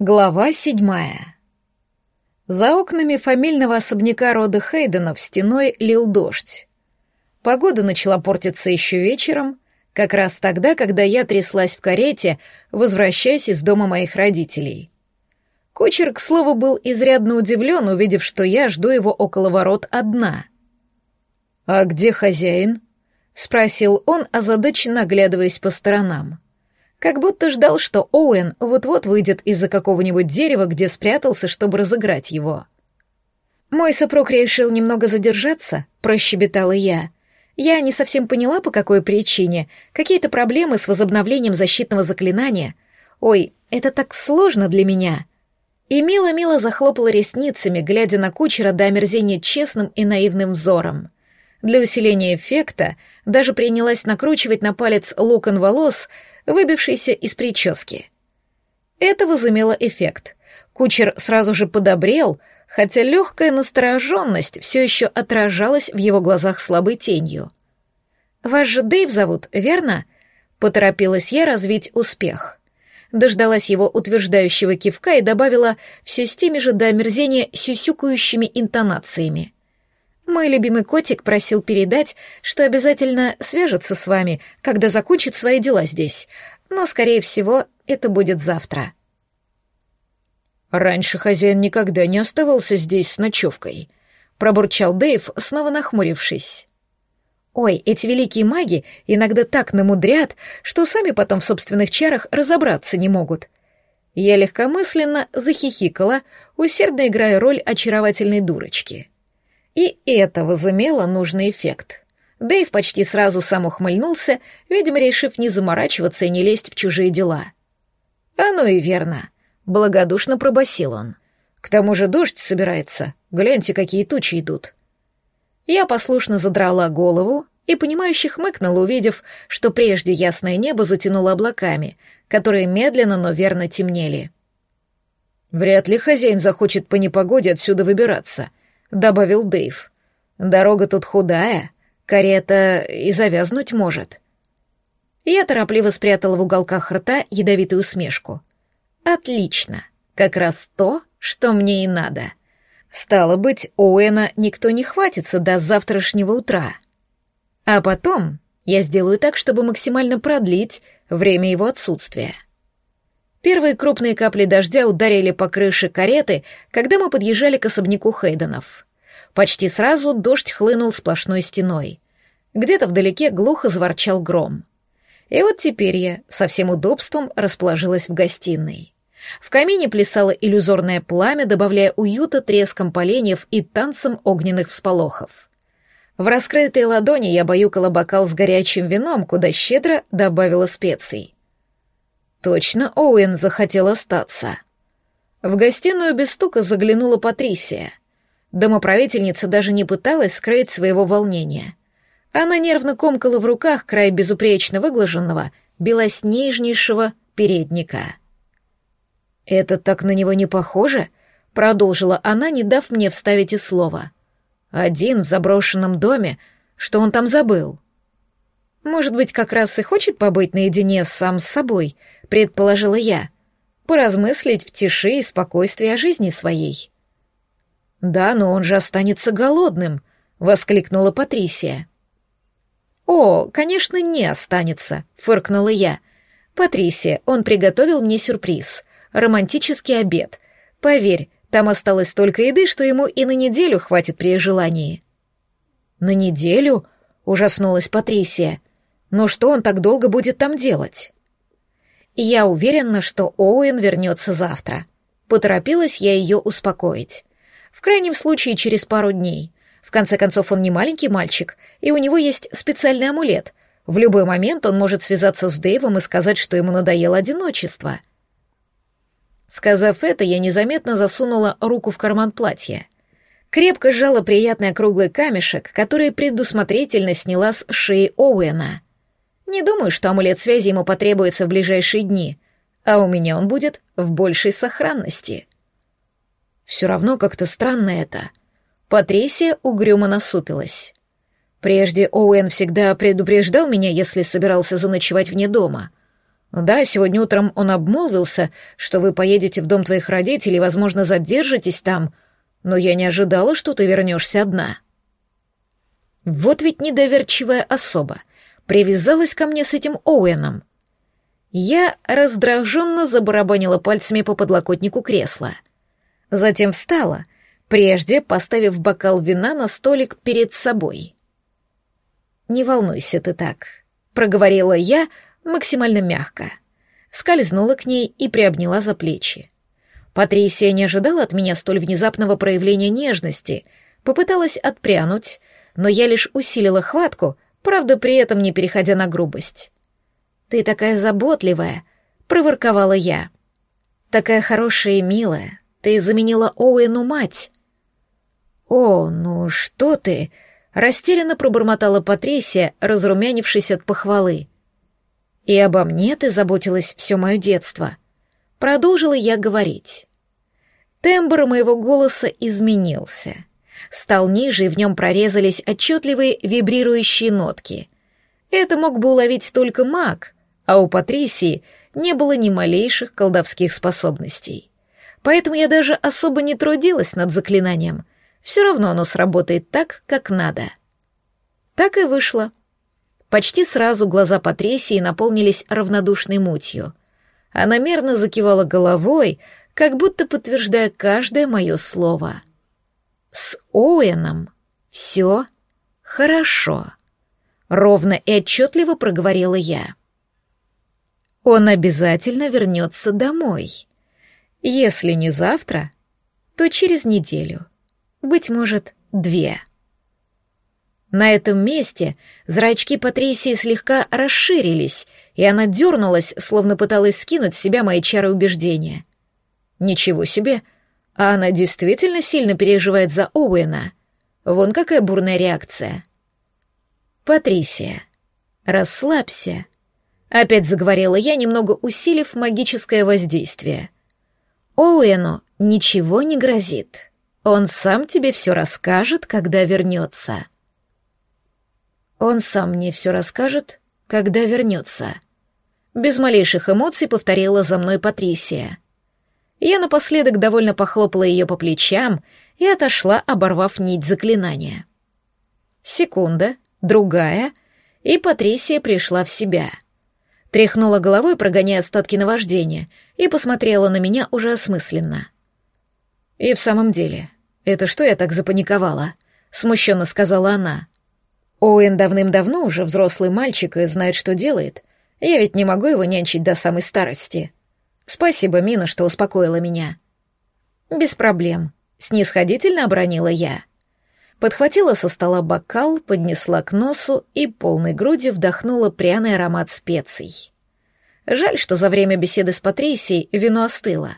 Глава седьмая. За окнами фамильного особняка рода Хейденов стеной лил дождь. Погода начала портиться еще вечером, как раз тогда, когда я тряслась в карете, возвращаясь из дома моих родителей. Кучер, к слову, был изрядно удивлен, увидев, что я жду его около ворот одна. «А где хозяин?» — спросил он, озадаченно оглядываясь по сторонам как будто ждал, что Оуэн вот-вот выйдет из-за какого-нибудь дерева, где спрятался, чтобы разыграть его. «Мой супруг решил немного задержаться», — прощебетала я. «Я не совсем поняла, по какой причине. Какие-то проблемы с возобновлением защитного заклинания. Ой, это так сложно для меня». И мило-мило захлопала ресницами, глядя на кучера до омерзения честным и наивным взором. Для усиления эффекта даже принялась накручивать на палец локон волос, выбившийся из прически. Это возымело эффект. Кучер сразу же подобрел, хотя легкая настороженность все еще отражалась в его глазах слабой тенью. «Вас же Дэйв зовут, верно?» — поторопилась я развить успех. Дождалась его утверждающего кивка и добавила все с теми же до омерзения сюсюкающими интонациями — мой любимый котик просил передать, что обязательно свяжется с вами, когда закончит свои дела здесь, но, скорее всего, это будет завтра. Раньше хозяин никогда не оставался здесь с ночевкой, пробурчал Дэйв, снова нахмурившись. Ой, эти великие маги иногда так намудрят, что сами потом в собственных чарах разобраться не могут. Я легкомысленно захихикала, усердно играя роль очаровательной дурочки. И это возымело нужный эффект. Дэйв почти сразу сам ухмыльнулся, видимо, решив не заморачиваться и не лезть в чужие дела. «Оно и верно», — благодушно пробасил он. «К тому же дождь собирается. Гляньте, какие тучи идут». Я послушно задрала голову и, понимающе хмыкнула, увидев, что прежде ясное небо затянуло облаками, которые медленно, но верно темнели. «Вряд ли хозяин захочет по непогоде отсюда выбираться», — добавил Дэйв. «Дорога тут худая, карета и завязнуть может». Я торопливо спрятала в уголках рта ядовитую усмешку. «Отлично, как раз то, что мне и надо. Стало быть, Оуэна никто не хватится до завтрашнего утра. А потом я сделаю так, чтобы максимально продлить время его отсутствия». Первые крупные капли дождя ударили по крыше кареты, когда мы подъезжали к особняку Хейденов. Почти сразу дождь хлынул сплошной стеной. Где-то вдалеке глухо заворчал гром. И вот теперь я со всем удобством расположилась в гостиной. В камине плясало иллюзорное пламя, добавляя уюта треском поленьев и танцем огненных всполохов. В раскрытой ладони я баюкала бокал с горячим вином, куда щедро добавила специй. Точно Оуэн захотел остаться. В гостиную без стука заглянула Патрисия. Домоправительница даже не пыталась скрыть своего волнения. Она нервно комкала в руках край безупречно выглаженного, белоснежнейшего передника. «Это так на него не похоже?» — продолжила она, не дав мне вставить и слова. «Один в заброшенном доме. Что он там забыл?» «Может быть, как раз и хочет побыть наедине сам с собой», предположила я, поразмыслить в тиши и спокойствии о жизни своей. «Да, но он же останется голодным», — воскликнула Патрисия. «О, конечно, не останется», — фыркнула я. «Патрисия, он приготовил мне сюрприз. Романтический обед. Поверь, там осталось столько еды, что ему и на неделю хватит при желании». «На неделю?» — ужаснулась Патрисия. «Но что он так долго будет там делать?» Я уверена, что Оуэн вернется завтра. Поторопилась я ее успокоить. В крайнем случае, через пару дней. В конце концов, он не маленький мальчик, и у него есть специальный амулет. В любой момент он может связаться с Дэйвом и сказать, что ему надоело одиночество. Сказав это, я незаметно засунула руку в карман платья. Крепко сжала приятный округлый камешек, который предусмотрительно сняла с шеи Оуэна — не думаю, что амулет связи ему потребуется в ближайшие дни, а у меня он будет в большей сохранности. Все равно как-то странно это. Патрисия угрюмо насупилась. Прежде Оуэн всегда предупреждал меня, если собирался заночевать вне дома. Да, сегодня утром он обмолвился, что вы поедете в дом твоих родителей, возможно, задержитесь там, но я не ожидала, что ты вернешься одна. Вот ведь недоверчивая особа привязалась ко мне с этим Оуэном. Я раздраженно забарабанила пальцами по подлокотнику кресла. Затем встала, прежде поставив бокал вина на столик перед собой. «Не волнуйся ты так», — проговорила я максимально мягко. Скользнула к ней и приобняла за плечи. Патрисия не ожидала от меня столь внезапного проявления нежности, попыталась отпрянуть, но я лишь усилила хватку, правда, при этом не переходя на грубость. «Ты такая заботливая», — проворковала я. «Такая хорошая и милая. Ты заменила Оуэну мать». «О, ну что ты!» — растерянно пробормотала Патрисия, разрумянившись от похвалы. «И обо мне ты заботилась все мое детство». Продолжила я говорить. Тембр моего голоса изменился. Стал ниже, и в нем прорезались отчетливые вибрирующие нотки. Это мог бы уловить только маг, а у Патрисии не было ни малейших колдовских способностей. Поэтому я даже особо не трудилась над заклинанием. Все равно оно сработает так, как надо. Так и вышло. Почти сразу глаза Патрисии наполнились равнодушной мутью. Она мерно закивала головой, как будто подтверждая каждое мое слово. «С Оуэном все хорошо», — ровно и отчетливо проговорила я он обязательно вернется домой. Если не завтра, то через неделю. Быть может, две. На этом месте зрачки Патрисии слегка расширились, и она дернулась, словно пыталась скинуть с себя мои чары убеждения. Ничего себе! А она действительно сильно переживает за Оуэна. Вон какая бурная реакция. Патрисия, расслабься. Опять заговорила я, немного усилив магическое воздействие. Оуэну ничего не грозит. Он сам тебе все расскажет, когда вернется. Он сам мне все расскажет, когда вернется. Без малейших эмоций повторила за мной Патрисия. Я напоследок довольно похлопала ее по плечам и отошла, оборвав нить заклинания. Секунда, другая, и Патрисия пришла в себя — Тряхнула головой, прогоняя остатки наваждения, и посмотрела на меня уже осмысленно. «И в самом деле, это что я так запаниковала?» — смущенно сказала она. «Оуэн давным-давно уже взрослый мальчик и знает, что делает. Я ведь не могу его нянчить до самой старости. Спасибо, Мина, что успокоила меня». «Без проблем», — снисходительно обронила я. Подхватила со стола бокал, поднесла к носу и полной грудью вдохнула пряный аромат специй. Жаль, что за время беседы с Патрисией вино остыло.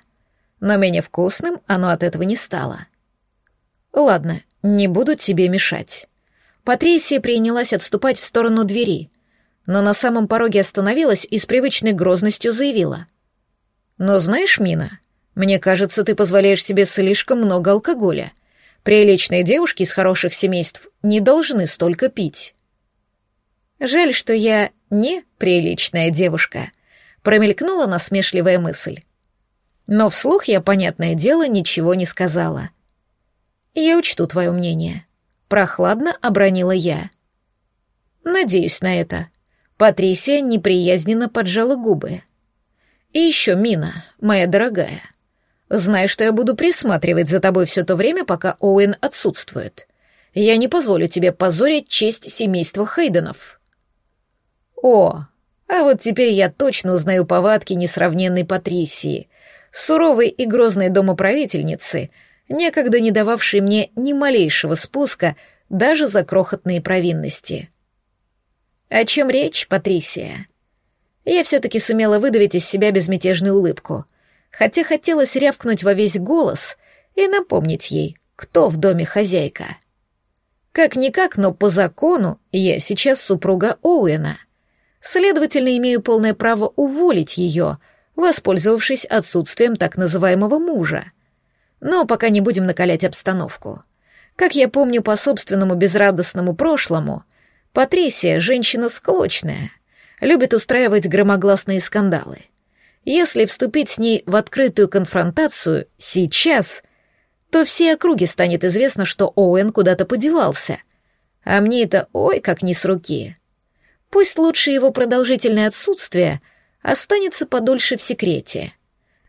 Но менее вкусным оно от этого не стало. «Ладно, не буду тебе мешать». Патрисия принялась отступать в сторону двери, но на самом пороге остановилась и с привычной грозностью заявила. «Но знаешь, Мина, мне кажется, ты позволяешь себе слишком много алкоголя. Приличные девушки из хороших семейств не должны столько пить. Жаль, что я не приличная девушка, промелькнула насмешливая мысль. Но вслух я, понятное дело, ничего не сказала. Я учту твое мнение. Прохладно обронила я. Надеюсь на это. Патрисия неприязненно поджала губы. И еще, Мина, моя дорогая, Знай, что я буду присматривать за тобой все то время, пока Оуэн отсутствует. Я не позволю тебе позорить честь семейства Хейденов». «О, а вот теперь я точно узнаю повадки несравненной Патрисии, суровой и грозной домоправительницы, некогда не дававшей мне ни малейшего спуска даже за крохотные провинности». «О чем речь, Патрисия?» Я все-таки сумела выдавить из себя безмятежную улыбку — хотя хотелось рявкнуть во весь голос и напомнить ей, кто в доме хозяйка. Как-никак, но по закону я сейчас супруга Оуэна. Следовательно, имею полное право уволить ее, воспользовавшись отсутствием так называемого мужа. Но пока не будем накалять обстановку. Как я помню по собственному безрадостному прошлому, Патрисия — женщина склочная. Любит устраивать громогласные скандалы. Если вступить с ней в открытую конфронтацию сейчас, то все округи станет известно, что Оуэн куда-то подевался. А мне это ой как не с руки. Пусть лучше его продолжительное отсутствие останется подольше в секрете.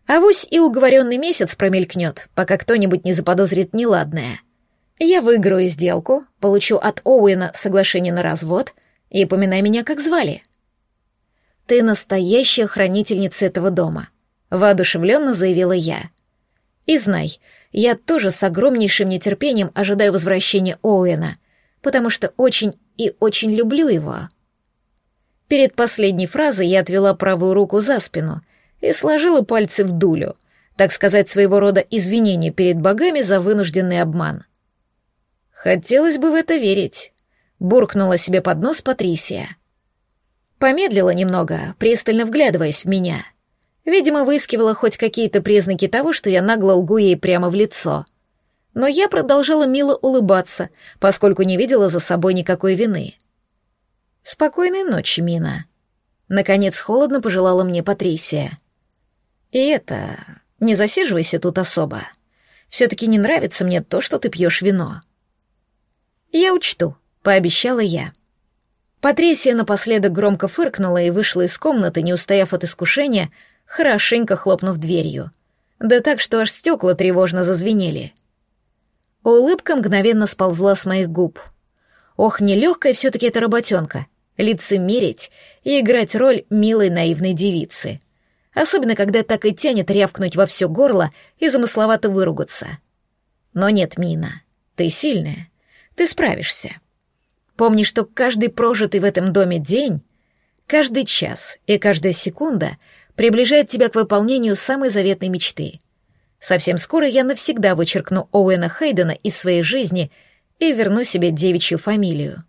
Авось и уговоренный месяц промелькнет, пока кто-нибудь не заподозрит неладное. Я выиграю сделку, получу от Оуэна соглашение на развод и поминай меня, как звали. Ты настоящая хранительница этого дома, воодушевленно заявила я. И знай, я тоже с огромнейшим нетерпением ожидаю возвращения Оуэна, потому что очень и очень люблю его. Перед последней фразой я отвела правую руку за спину и сложила пальцы в дулю, так сказать, своего рода извинения перед богами за вынужденный обман. Хотелось бы в это верить, буркнула себе под нос Патрисия. Помедлила немного, пристально вглядываясь в меня. Видимо, выискивала хоть какие-то признаки того, что я нагло лгу ей прямо в лицо. Но я продолжала мило улыбаться, поскольку не видела за собой никакой вины. «Спокойной ночи, Мина», — наконец холодно пожелала мне Патрисия. И это, не засиживайся тут особо. Все-таки не нравится мне то, что ты пьешь вино. Я учту, пообещала я. Патрисия напоследок громко фыркнула и вышла из комнаты, не устояв от искушения, хорошенько хлопнув дверью. Да так, что аж стекла тревожно зазвенели. Улыбка мгновенно сползла с моих губ. Ох, нелегкая все-таки эта работенка — лицемерить и играть роль милой наивной девицы — особенно когда так и тянет рявкнуть во все горло и замысловато выругаться. Но нет, Мина, ты сильная, ты справишься. Помни, что каждый прожитый в этом доме день, каждый час и каждая секунда приближает тебя к выполнению самой заветной мечты. Совсем скоро я навсегда вычеркну Оуэна Хейдена из своей жизни и верну себе девичью фамилию.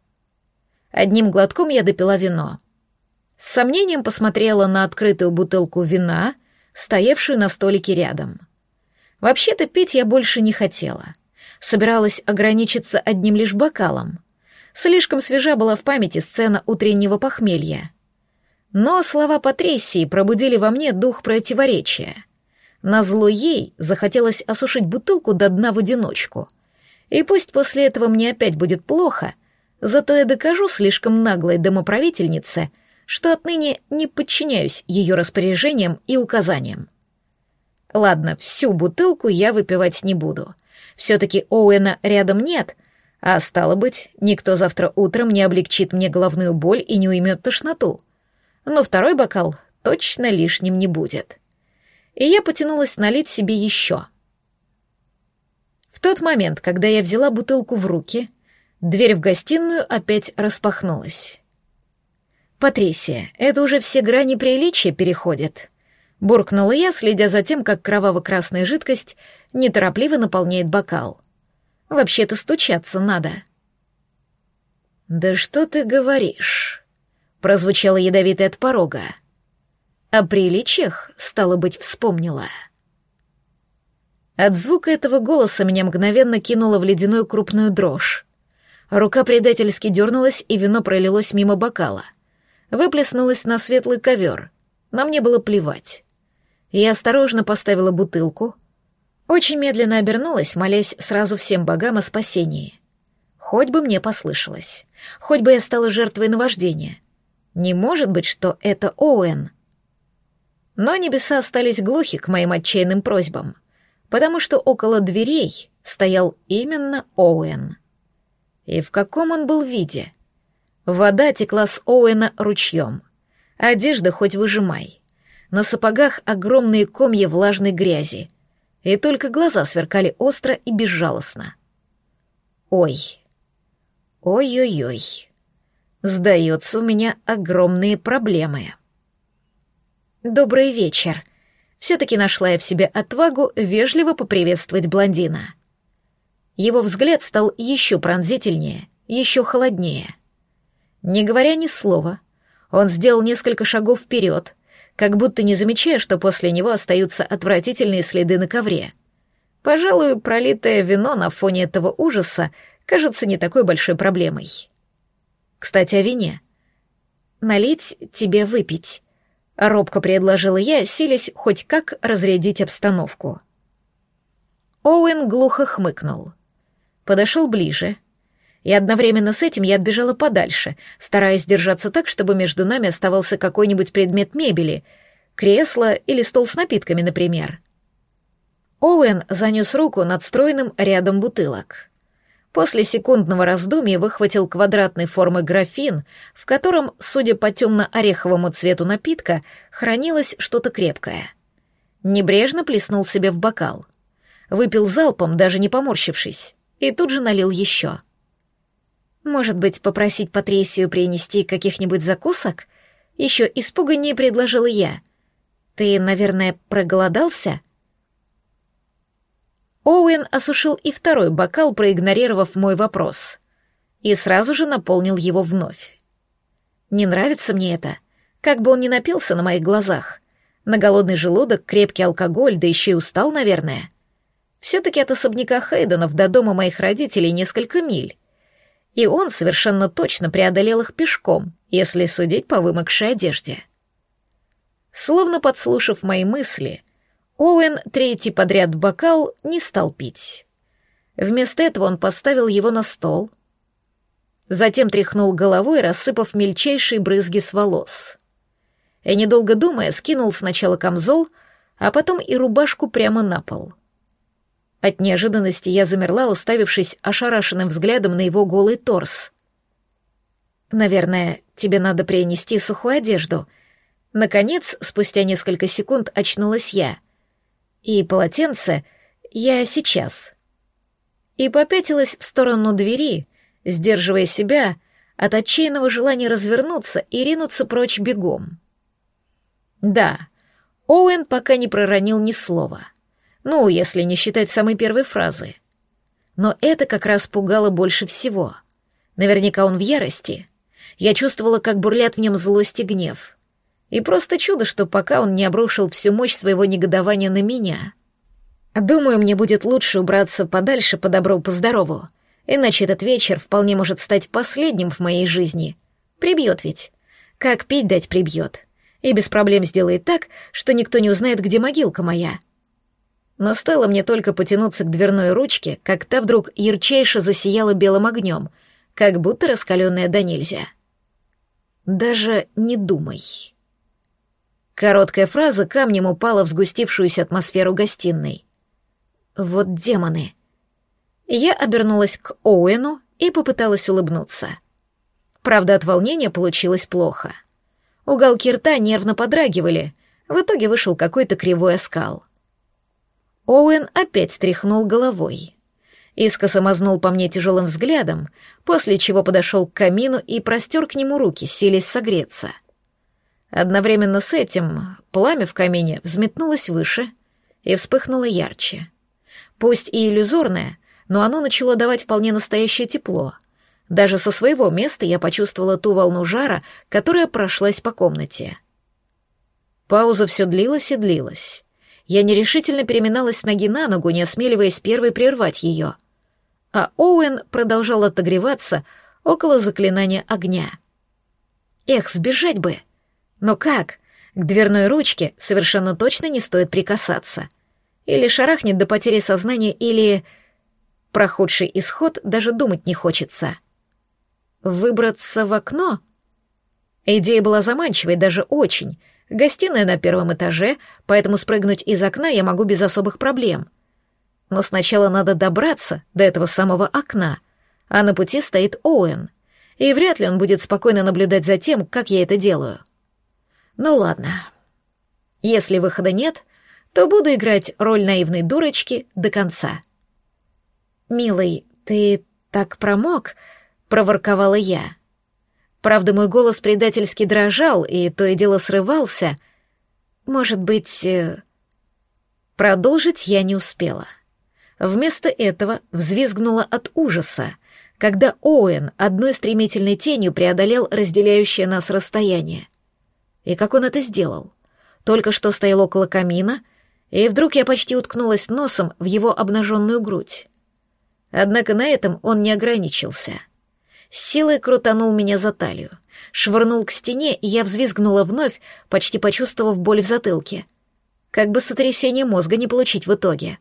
Одним глотком я допила вино — с сомнением посмотрела на открытую бутылку вина, стоявшую на столике рядом. Вообще-то пить я больше не хотела. Собиралась ограничиться одним лишь бокалом. Слишком свежа была в памяти сцена утреннего похмелья. Но слова Патрисии пробудили во мне дух противоречия. Назло ей захотелось осушить бутылку до дна в одиночку. И пусть после этого мне опять будет плохо, зато я докажу слишком наглой домоправительнице — что отныне не подчиняюсь ее распоряжениям и указаниям. Ладно, всю бутылку я выпивать не буду. Все-таки Оуэна рядом нет, а стало быть, никто завтра утром не облегчит мне головную боль и не уймет тошноту. Но второй бокал точно лишним не будет. И я потянулась налить себе еще. В тот момент, когда я взяла бутылку в руки, дверь в гостиную опять распахнулась. «Патрисия, это уже все грани приличия переходят», — буркнула я, следя за тем, как кроваво-красная жидкость неторопливо наполняет бокал. «Вообще-то стучаться надо». «Да что ты говоришь?» — прозвучало ядовитое от порога. «О приличиях, стало быть, вспомнила». От звука этого голоса меня мгновенно кинуло в ледяную крупную дрожь. Рука предательски дернулась, и вино пролилось мимо бокала — выплеснулась на светлый ковер. На мне было плевать. Я осторожно поставила бутылку, очень медленно обернулась, молясь сразу всем богам о спасении. Хоть бы мне послышалось, хоть бы я стала жертвой наваждения. Не может быть, что это Оуэн. Но небеса остались глухи к моим отчаянным просьбам, потому что около дверей стоял именно Оуэн. И в каком он был виде — Вода текла с Оуэна ручьем. Одежда хоть выжимай. На сапогах огромные комья влажной грязи. И только глаза сверкали остро и безжалостно. Ой. Ой-ой-ой. Сдается, у меня огромные проблемы. Добрый вечер. Все-таки нашла я в себе отвагу вежливо поприветствовать блондина. Его взгляд стал еще пронзительнее, еще холоднее — не говоря ни слова, он сделал несколько шагов вперед, как будто не замечая, что после него остаются отвратительные следы на ковре. Пожалуй, пролитое вино на фоне этого ужаса кажется не такой большой проблемой. Кстати, о вине. налить тебе выпить?» — робко предложила я, силясь хоть как разрядить обстановку. Оуэн глухо хмыкнул. Подошел ближе. И одновременно с этим я отбежала подальше, стараясь держаться так, чтобы между нами оставался какой-нибудь предмет мебели, кресло или стол с напитками, например. Оуэн занес руку над стройным рядом бутылок. После секундного раздумья выхватил квадратной формы графин, в котором, судя по темно-ореховому цвету напитка, хранилось что-то крепкое. Небрежно плеснул себе в бокал. Выпил залпом, даже не поморщившись, и тут же налил еще. «Может быть, попросить Патрисию принести каких-нибудь закусок?» Еще испуганнее предложила я. «Ты, наверное, проголодался?» Оуэн осушил и второй бокал, проигнорировав мой вопрос, и сразу же наполнил его вновь. Не нравится мне это, как бы он ни напился на моих глазах. На голодный желудок крепкий алкоголь, да еще и устал, наверное. Все-таки от особняка Хейденов до дома моих родителей несколько миль. И он совершенно точно преодолел их пешком, если судить по вымокшей одежде. Словно подслушав мои мысли, Оуэн третий подряд бокал не стал пить. Вместо этого он поставил его на стол, затем тряхнул головой, рассыпав мельчайшие брызги с волос. И, недолго думая, скинул сначала камзол, а потом и рубашку прямо на пол. От неожиданности я замерла, уставившись ошарашенным взглядом на его голый торс. «Наверное, тебе надо принести сухую одежду». Наконец, спустя несколько секунд очнулась я — и полотенце я сейчас. И попятилась в сторону двери, сдерживая себя от отчаянного желания развернуться и ринуться прочь бегом. Да, Оуэн пока не проронил ни слова. Ну, если не считать самой первой фразы. Но это как раз пугало больше всего. Наверняка он в ярости. Я чувствовала, как бурлят в нем злость и гнев. И просто чудо, что пока он не обрушил всю мощь своего негодования на меня. Думаю, мне будет лучше убраться подальше по добру, по здорову. Иначе этот вечер вполне может стать последним в моей жизни. Прибьет ведь. Как пить дать прибьет. И без проблем сделает так, что никто не узнает, где могилка моя. Но стоило мне только потянуться к дверной ручке, как та вдруг ярчайше засияла белым огнем, как будто раскаленная до нельзя. Даже не думай. Короткая фраза камнем упала в сгустившуюся атмосферу гостиной. Вот демоны. Я обернулась к Оуэну и попыталась улыбнуться. Правда, от волнения получилось плохо. Уголки рта нервно подрагивали, в итоге вышел какой-то кривой оскал. Оуэн опять стряхнул головой. Искоса мазнул по мне тяжелым взглядом, после чего подошел к камину и простер к нему руки, силясь согреться — Одновременно с этим пламя в камине взметнулось выше и вспыхнуло ярче. Пусть и иллюзорное, но оно начало давать вполне настоящее тепло. Даже со своего места я почувствовала ту волну жара, которая прошлась по комнате. Пауза все длилась и длилась. Я нерешительно переминалась с ноги на ногу, не осмеливаясь первой прервать ее. А Оуэн продолжал отогреваться около заклинания огня. Эх, сбежать бы! — но как? К дверной ручке совершенно точно не стоит прикасаться. Или шарахнет до потери сознания, или... Про худший исход даже думать не хочется. Выбраться в окно? Идея была заманчивой, даже очень. Гостиная на первом этаже, поэтому спрыгнуть из окна я могу без особых проблем. Но сначала надо добраться до этого самого окна, а на пути стоит Оуэн, и вряд ли он будет спокойно наблюдать за тем, как я это делаю. Ну ладно. Если выхода нет, то буду играть роль наивной дурочки до конца. «Милый, ты так промок?» — проворковала я. Правда, мой голос предательски дрожал, и то и дело срывался. Может быть... Э, продолжить я не успела. Вместо этого взвизгнула от ужаса, когда Оуэн одной стремительной тенью преодолел разделяющее нас расстояние. И как он это сделал? Только что стоял около камина, и вдруг я почти уткнулась носом в его обнаженную грудь. Однако на этом он не ограничился. Силой крутанул меня за талию, швырнул к стене, и я взвизгнула вновь, почти почувствовав боль в затылке. Как бы сотрясение мозга не получить в итоге.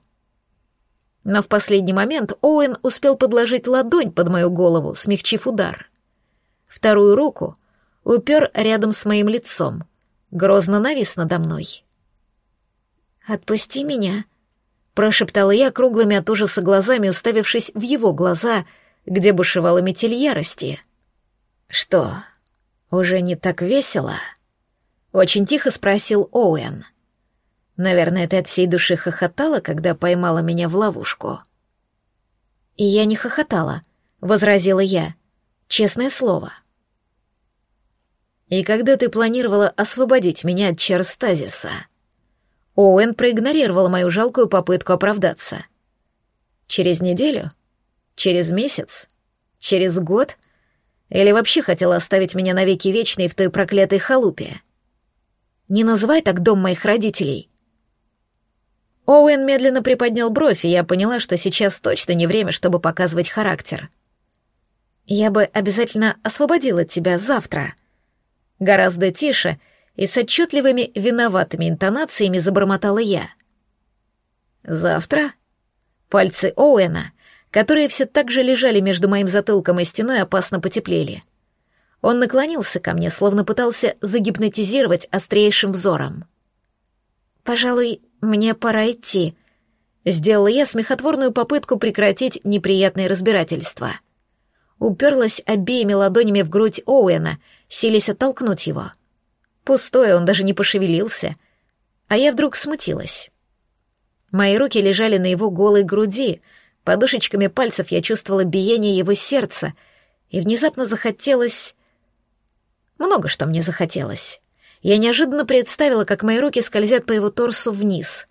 Но в последний момент Оуэн успел подложить ладонь под мою голову, смягчив удар. Вторую руку упер рядом с моим лицом, грозно навис надо мной. «Отпусти меня», — прошептала я круглыми от ужаса глазами, уставившись в его глаза, где бушевала метель ярости. «Что, уже не так весело?» — очень тихо спросил Оуэн. «Наверное, ты от всей души хохотала, когда поймала меня в ловушку». «И я не хохотала», — возразила я. «Честное слово». «И когда ты планировала освободить меня от чар стазиса?» Оуэн проигнорировал мою жалкую попытку оправдаться. Через неделю? Через месяц? Через год? Или вообще хотела оставить меня навеки вечной в той проклятой халупе? Не называй так дом моих родителей. Оуэн медленно приподнял бровь, и я поняла, что сейчас точно не время, чтобы показывать характер. Я бы обязательно освободила тебя завтра. Гораздо тише — и с отчетливыми виноватыми интонациями забормотала я. «Завтра?» Пальцы Оуэна, которые все так же лежали между моим затылком и стеной, опасно потеплели. Он наклонился ко мне, словно пытался загипнотизировать острейшим взором. «Пожалуй, мне пора идти», — сделала я смехотворную попытку прекратить неприятное разбирательство. Уперлась обеими ладонями в грудь Оуэна, силясь оттолкнуть его — Пустой, он даже не пошевелился. А я вдруг смутилась. Мои руки лежали на его голой груди, подушечками пальцев я чувствовала биение его сердца, и внезапно захотелось... Много что мне захотелось. Я неожиданно представила, как мои руки скользят по его торсу вниз,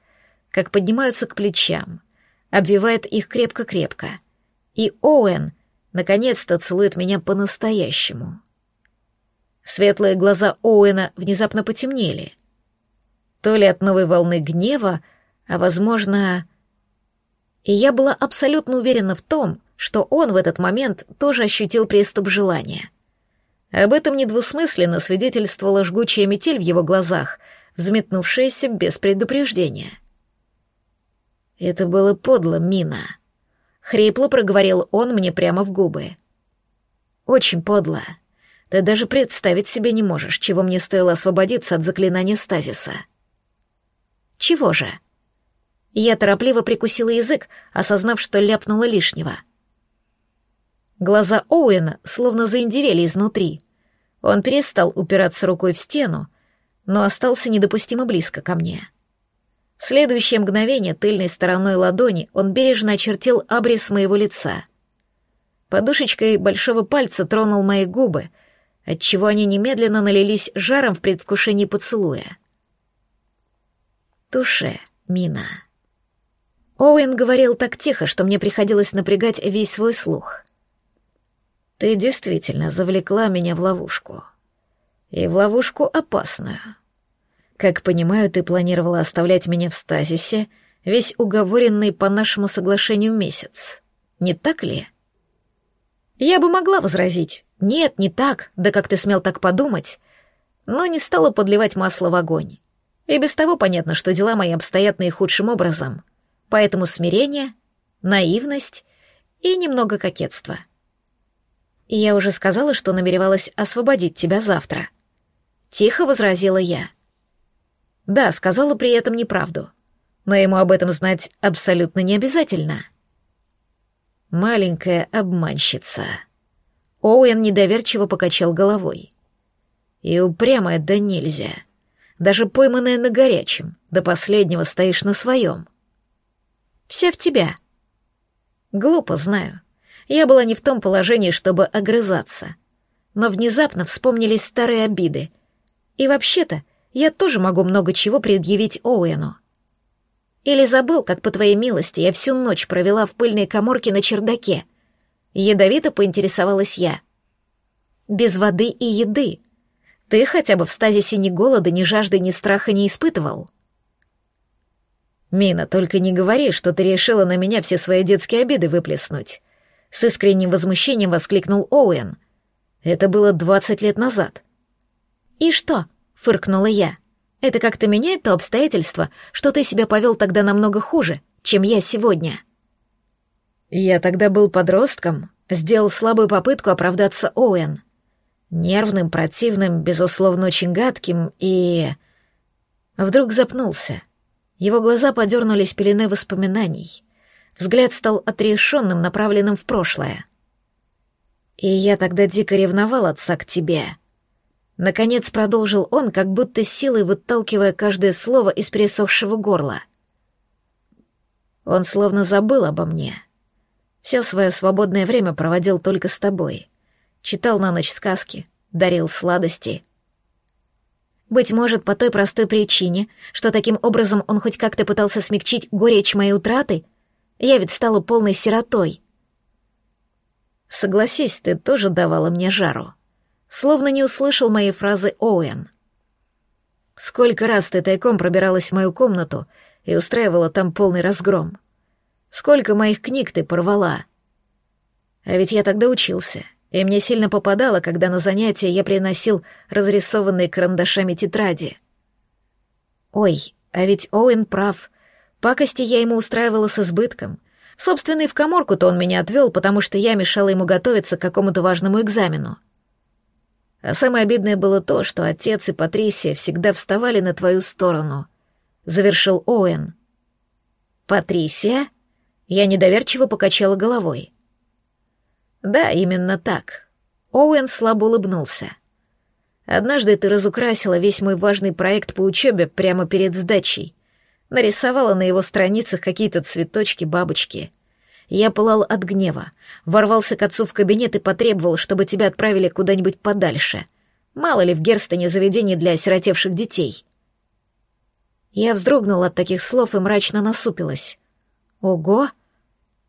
как поднимаются к плечам, обвивают их крепко-крепко. И Оуэн наконец-то целует меня по-настоящему. Светлые глаза Оуэна внезапно потемнели. То ли от новой волны гнева, а, возможно... И я была абсолютно уверена в том, что он в этот момент тоже ощутил приступ желания. Об этом недвусмысленно свидетельствовала жгучая метель в его глазах, взметнувшаяся без предупреждения. «Это было подло, Мина», — хрипло проговорил он мне прямо в губы. «Очень подло. Ты даже представить себе не можешь, чего мне стоило освободиться от заклинания стазиса. Чего же? Я торопливо прикусила язык, осознав, что ляпнула лишнего. Глаза Оуэна словно заиндивели изнутри. Он перестал упираться рукой в стену, но остался недопустимо близко ко мне. В следующее мгновение тыльной стороной ладони он бережно очертил абрис моего лица. Подушечкой большого пальца тронул мои губы, отчего они немедленно налились жаром в предвкушении поцелуя. «Туше, Мина». Оуэн говорил так тихо, что мне приходилось напрягать весь свой слух. «Ты действительно завлекла меня в ловушку. И в ловушку опасную. Как понимаю, ты планировала оставлять меня в стазисе весь уговоренный по нашему соглашению месяц. Не так ли?» Я бы могла возразить, «Нет, не так, да как ты смел так подумать?» Но не стала подливать масло в огонь. И без того понятно, что дела мои обстоят наихудшим образом. Поэтому смирение, наивность и немного кокетства. И я уже сказала, что намеревалась освободить тебя завтра. Тихо возразила я. Да, сказала при этом неправду. Но ему об этом знать абсолютно не обязательно. Маленькая обманщица. Оуэн недоверчиво покачал головой. И упрямая да нельзя. Даже пойманная на горячем, до последнего стоишь на своем. Вся в тебя. Глупо, знаю. Я была не в том положении, чтобы огрызаться. Но внезапно вспомнились старые обиды. И вообще-то, я тоже могу много чего предъявить Оуэну. Или забыл, как по твоей милости я всю ночь провела в пыльной коморке на чердаке, Ядовито поинтересовалась я. Без воды и еды. Ты хотя бы в стазисе ни голода, ни жажды, ни страха не испытывал? Мина, только не говори, что ты решила на меня все свои детские обиды выплеснуть. — с искренним возмущением воскликнул Оуэн. «Это было двадцать лет назад». «И что?» — фыркнула я. «Это как-то меняет то обстоятельство, что ты себя повел тогда намного хуже, чем я сегодня». Я тогда был подростком, сделал слабую попытку оправдаться Оуэн. Нервным, противным, безусловно, очень гадким и... Вдруг запнулся. Его глаза подернулись пеленой воспоминаний. Взгляд стал отрешенным, направленным в прошлое. «И я тогда дико ревновал отца к тебе». Наконец продолжил он, как будто силой выталкивая каждое слово из пересохшего горла. Он словно забыл обо мне. Все свое свободное время проводил только с тобой. Читал на ночь сказки, дарил сладости. Быть может, по той простой причине, что таким образом он хоть как-то пытался смягчить горечь моей утраты, я ведь стала полной сиротой. Согласись, ты тоже давала мне жару. Словно не услышал моей фразы Оуэн. Сколько раз ты тайком пробиралась в мою комнату и устраивала там полный разгром. Сколько моих книг ты порвала. А ведь я тогда учился, и мне сильно попадало, когда на занятия я приносил разрисованные карандашами тетради. Ой, а ведь Оуэн прав. Пакости я ему устраивала с избытком. Собственно, и в коморку-то он меня отвел, потому что я мешала ему готовиться к какому-то важному экзамену. А самое обидное было то, что отец и Патрисия всегда вставали на твою сторону. Завершил Оуэн. «Патрисия?» Я недоверчиво покачала головой. Да, именно так. Оуэн слабо улыбнулся. Однажды ты разукрасила весь мой важный проект по учебе прямо перед сдачей. Нарисовала на его страницах какие-то цветочки, бабочки. Я пылал от гнева, ворвался к отцу в кабинет и потребовал, чтобы тебя отправили куда-нибудь подальше. Мало ли в Герстоне заведение для осиротевших детей. Я вздрогнула от таких слов и мрачно насупилась. Ого!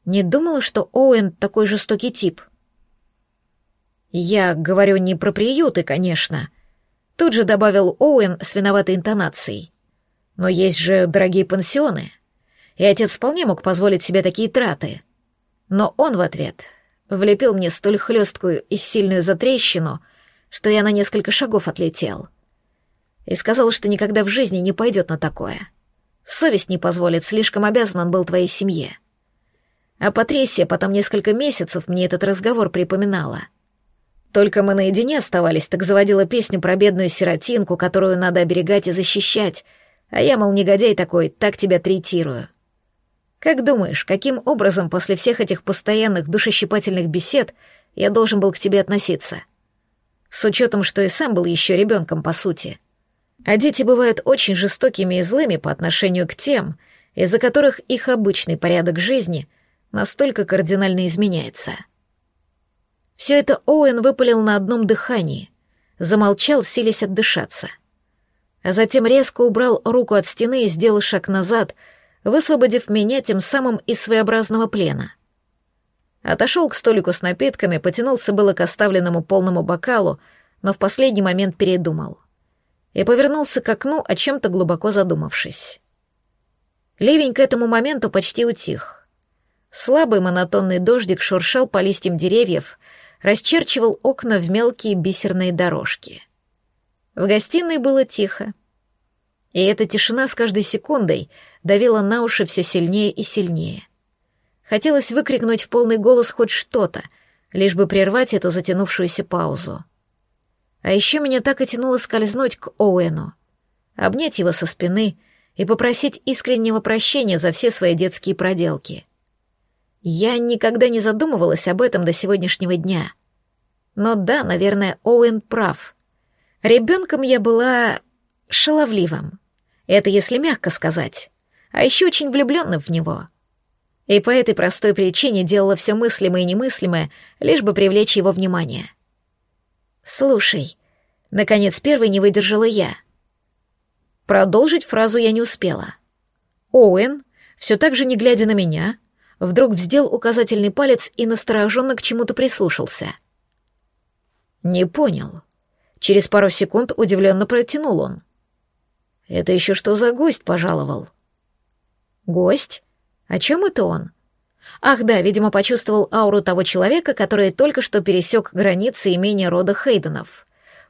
Не думала, что Оуэн такой жестокий тип. Я говорю не про приюты, конечно. Тут же добавил Оуэн с виноватой интонацией. Но есть же дорогие пансионы. И отец вполне мог позволить себе такие траты. Но он в ответ влепил мне столь хлесткую и сильную затрещину, что я на несколько шагов отлетел. И сказал, что никогда в жизни не пойдет на такое. Совесть не позволит, слишком обязан он был твоей семье. А Патрисия потом несколько месяцев мне этот разговор припоминала. Только мы наедине оставались, так заводила песню про бедную сиротинку, которую надо оберегать и защищать, а я, мол, негодяй такой, так тебя третирую. Как думаешь, каким образом после всех этих постоянных душещипательных бесед я должен был к тебе относиться? С учетом, что и сам был еще ребенком, по сути. А дети бывают очень жестокими и злыми по отношению к тем, из-за которых их обычный порядок жизни — настолько кардинально изменяется. Все это Оуэн выпалил на одном дыхании, замолчал, силясь отдышаться. А затем резко убрал руку от стены и сделал шаг назад, высвободив меня тем самым из своеобразного плена. Отошел к столику с напитками, потянулся было к оставленному полному бокалу, но в последний момент передумал. И повернулся к окну, о чем-то глубоко задумавшись. Ливень к этому моменту почти утих — Слабый монотонный дождик шуршал по листьям деревьев, расчерчивал окна в мелкие бисерные дорожки. В гостиной было тихо. И эта тишина с каждой секундой давила на уши все сильнее и сильнее. Хотелось выкрикнуть в полный голос хоть что-то, лишь бы прервать эту затянувшуюся паузу. А еще меня так и тянуло скользнуть к Оуэну, обнять его со спины и попросить искреннего прощения за все свои детские проделки — я никогда не задумывалась об этом до сегодняшнего дня. Но да, наверное, Оуэн прав. Ребенком я была шаловливым. Это если мягко сказать. А еще очень влюбленным в него. И по этой простой причине делала все мыслимое и немыслимое, лишь бы привлечь его внимание. «Слушай», — наконец первой не выдержала я. Продолжить фразу я не успела. Оуэн, все так же не глядя на меня, — вдруг вздел указательный палец и настороженно к чему-то прислушался. «Не понял». Через пару секунд удивленно протянул он. «Это еще что за гость пожаловал?» «Гость? О чем это он?» Ах да, видимо, почувствовал ауру того человека, который только что пересек границы имения рода Хейденов.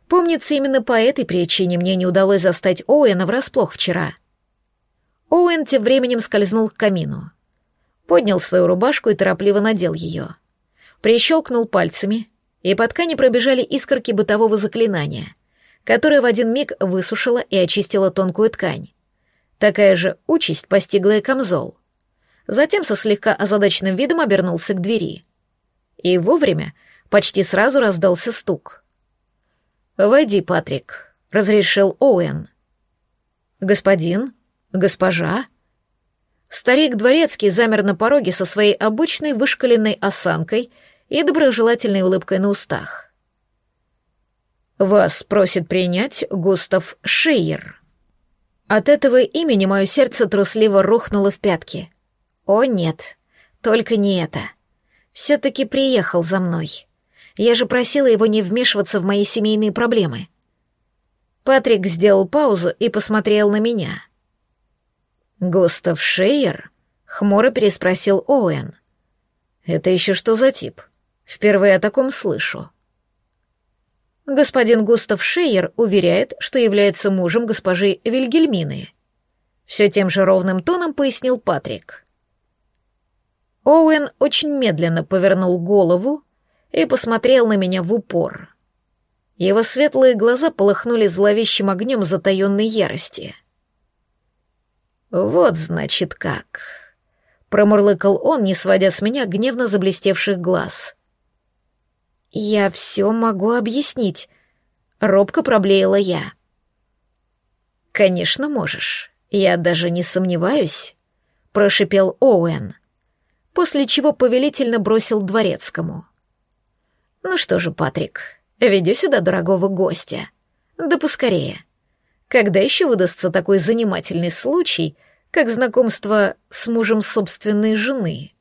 Помнится, именно по этой причине мне не удалось застать Оуэна врасплох вчера. Оуэн тем временем скользнул к камину. Поднял свою рубашку и торопливо надел ее. Прищелкнул пальцами, и по ткани пробежали искорки бытового заклинания, которое в один миг высушило и очистило тонкую ткань. Такая же участь постигла и камзол. Затем со слегка озадаченным видом обернулся к двери. И вовремя почти сразу раздался стук. «Войди, Патрик», — разрешил Оуэн. «Господин? Госпожа?» Старик Дворецкий замер на пороге со своей обычной вышкаленной осанкой и доброжелательной улыбкой на устах. «Вас просит принять Густав Шейер». От этого имени мое сердце трусливо рухнуло в пятки — о нет, только не это. Все-таки приехал за мной. Я же просила его не вмешиваться в мои семейные проблемы. Патрик сделал паузу и посмотрел на меня. «Густав Шейер?» — хмуро переспросил Оуэн. «Это еще что за тип? Впервые о таком слышу». Господин Густав Шейер уверяет, что является мужем госпожи Вильгельмины. Все тем же ровным тоном пояснил Патрик. Оуэн очень медленно повернул голову и посмотрел на меня в упор. Его светлые глаза полыхнули зловещим огнем затаенной ярости. «Вот, значит, как...» — промурлыкал он, не сводя с меня гневно заблестевших глаз. «Я все могу объяснить», — робко проблеяла я. «Конечно можешь, я даже не сомневаюсь», — прошипел Оуэн после чего повелительно бросил дворецкому. «Ну что же, Патрик, веди сюда дорогого гостя. Да поскорее. Когда еще выдастся такой занимательный случай, как знакомство с мужем собственной жены?»